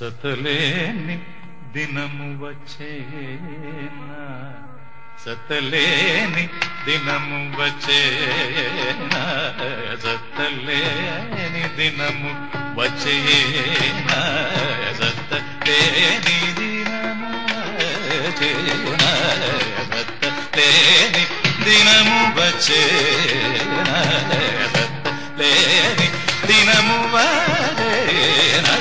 సతలేని దినము వచ్చేనా? సతలేని దినము వచ్చేనా? సతలేని దినము వచ్చేనా? సతలేని దినము వచ్చేనా? సతలేని దినము వచ్చేనా? సతలేని దినము వరేనా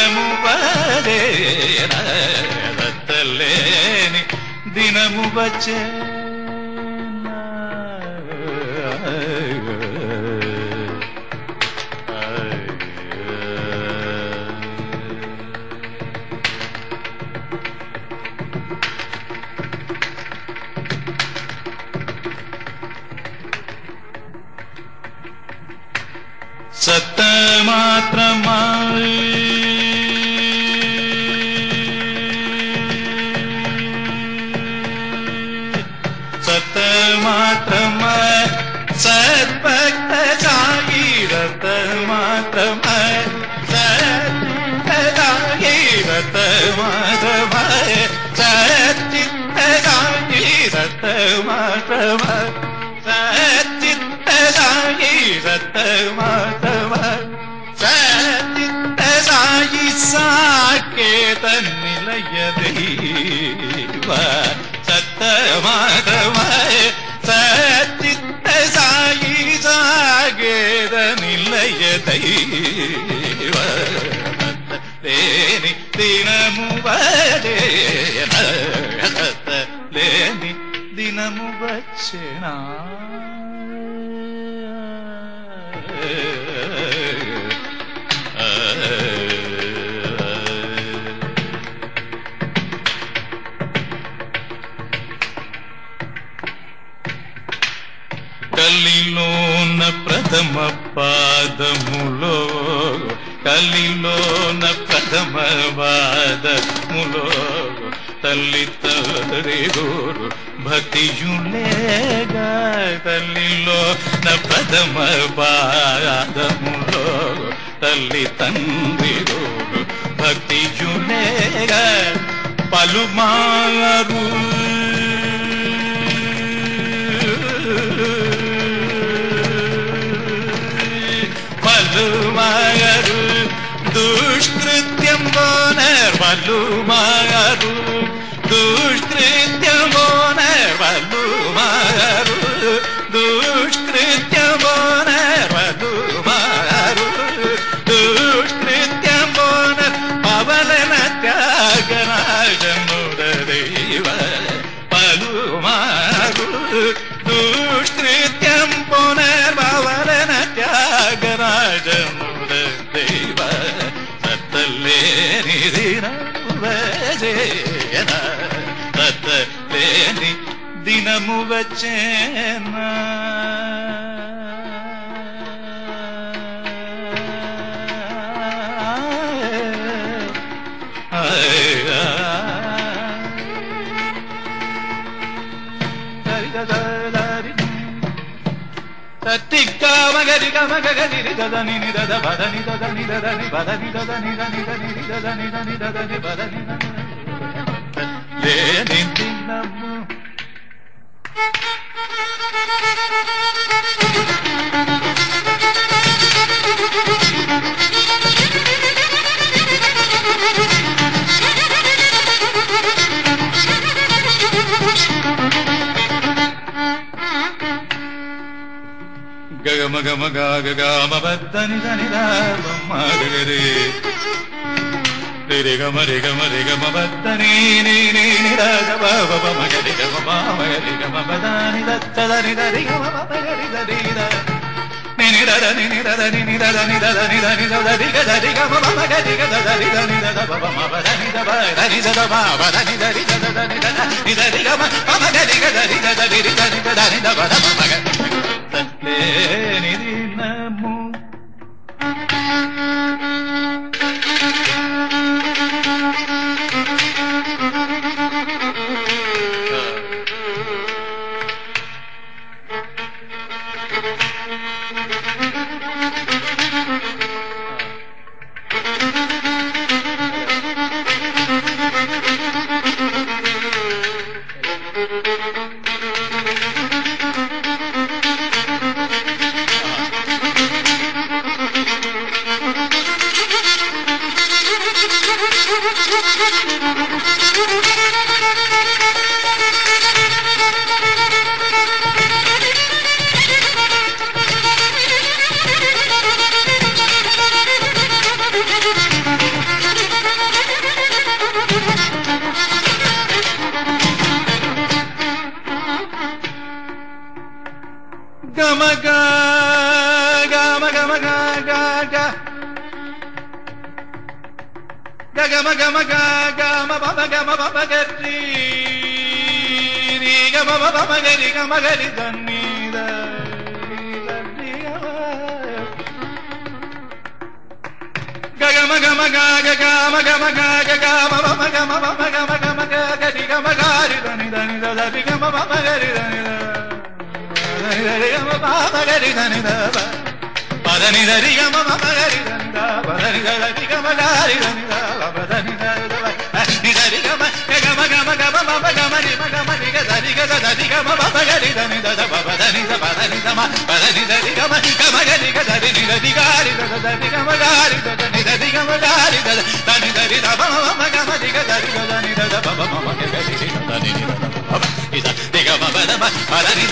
దినము వరేనా సత్తలేని దినము వచ్చే సత్త మాత్రమా मात्र मैं सतभक्त जागीरत मात्र मैं जागीरत मात्र मैं सचित जागीरत मात्र सचित जागीरत मात्र सचित जागी साकेतन निलय देवा। सत्य माधवाय లేని దినము వచ్చేనా. కలిలోన ప్రథమ పాదములో కలిలోన ప్రథమ వాదములో తల్లి తరి గురు భక్తియులేగా తల్లిలో నా ప్రథమ పాదములో తల్లి తండ్రి గురు భక్తియులేగా పలుమారు వలుమారు ദുഷ്കൃത്യം പോനർ വല്ലുമാകും ദുഷ്കൃത്യമോ దినము వచ్చేనా మగరి మగరి దదని దద బదని దదని దదని బదని దదని దని దని దదని దని దదని బదని లేని దినము గగమ గమ గమ గామ బద్దని దని మగరి రి గమ రి గమ రి గమ బద్దని ని ని ని రాగ బాబ మగరి గమ మగరి గమ బదాని దత్తదని దరి గమ మగరి దరి ద నిని దద నిని దద నిని దద ని దద ని దని దద రి గ దరి గమ మగరి గ దద రి దని దద బబ మ బదని ద బ దని దద బ బదని దరి దద దని దద ని దరి గమ మగరి గ దరి దద రి దని దద ని ద బద మగరి గ గమ గమ గ గమ బమ గమ బమ గరి గమ బమ గరి గమ గరి ధన్ని ద గమ గమ గమ గమ గమ బమ గమ బమ గమ గమ గరి గమ గారి ధని ధని ద గమ బమ గరి గమ బమ గరి పదని దరి గమ మగరి గరి ధని ద పదని ధరి గమ గారి ధని ద పదని ధరి ని ధరి గమ గమ గమ గమ బమ గమ ని మ గమ ని గ ధరి గ ధరి గమ బమ గరి ధని ద ద బమ ధని ద పదని ద మ పదని ధరి గమ గమ గరి గ ధరి ని ధరి గారి ద ధరి గమ గారి ద ని ధరి గమ గారి ద ధని ధరి ద బమ గమ ని గ ధరి గ ధని ద ద బమ గ గరి ని ద గమ బద మ పదని